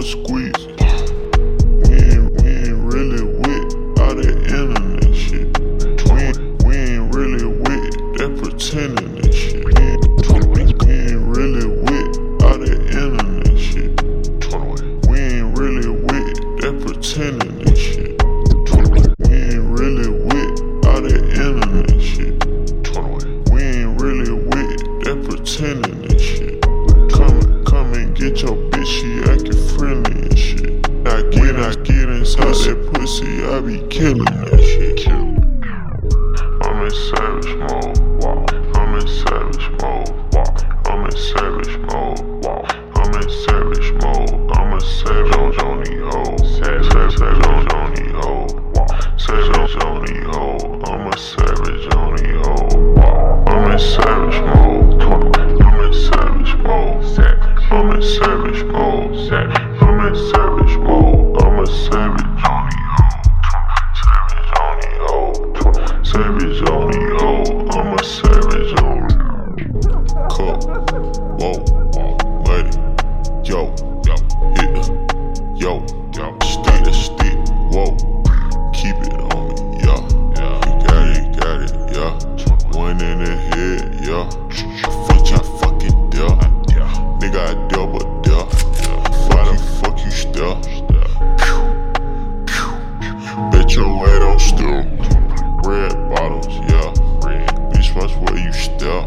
was squeezing. We ain't, we ain't really with all that internet shit. We ain't, we ain't really with that pretending and shit. We ain't, we ain't really with all that internet shit. We ain't really with that pretending and shit. Pretending and shit. Come, come and get your bitch, killing that shit. I'm in savage mode. Wow. I'm in savage mode. Wow. I'm in savage mode. Wow. I'm in savage mode. I'm a savage on the hoe. Savage, on hoe. Wow. Savage on the hoe. I'm a savage hoe. Wow. I'm in savage mode. I'm in savage mode. I'm in savage mode. I'm in savage mode.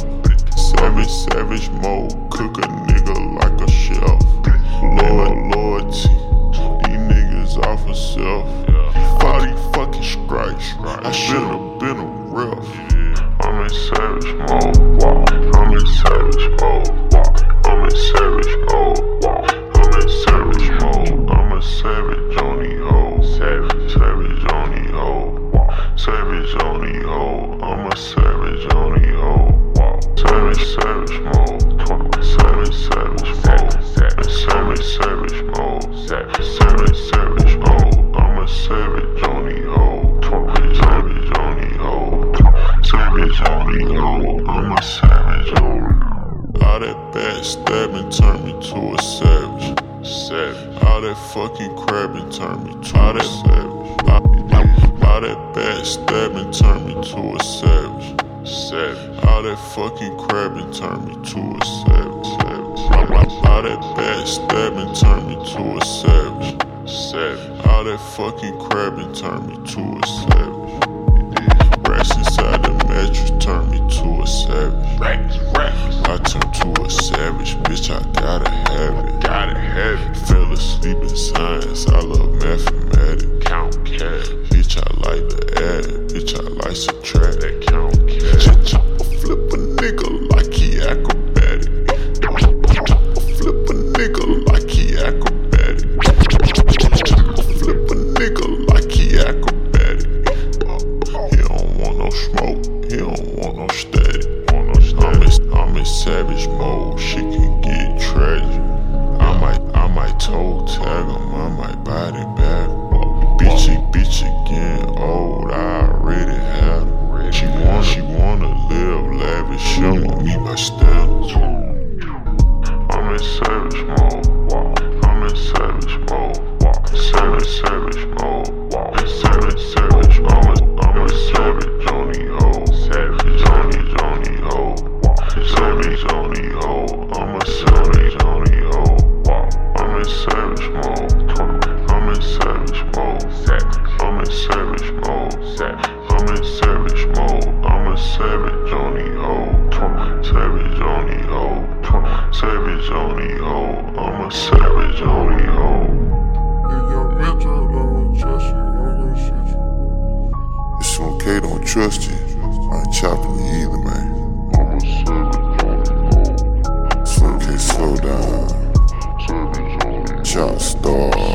You. Savage, savage mode. Cook a nigga like a chef. Lord, loyalty. These niggas off of self. Savage, savage mode. Savage, savage mode. Savage, savage mode. Savage, savage, mode. I'm a savage on the hoe. Savage on the hoe. Savage on hoe. I'm a savage on. All that backstabbing turned me to a savage. Savage. All that fucking crabbing turned me to a savage. All that backstabbing turned me to a savage. Savage. All that fucking crabbing turned me to a savage. Savage. All that backstabbing turned me to a savage. Savage. All that fucking crabbing turned me to a savage. Rats inside the mattress turned me to a savage. Rats, rats. I turned to a savage, bitch. I gotta have it. Gotta have it. Fell tag him. I might body bag. Bitch, bitch again old. I already have. her. She want, she wanna live lavish. She want me my standards. I'm in savage mode. I'm a savage on the hoe. It's when K don't trust you. I ain't chopping you either, man. I'm a savage on the hoe. So K slow down. Savage on the Chop star.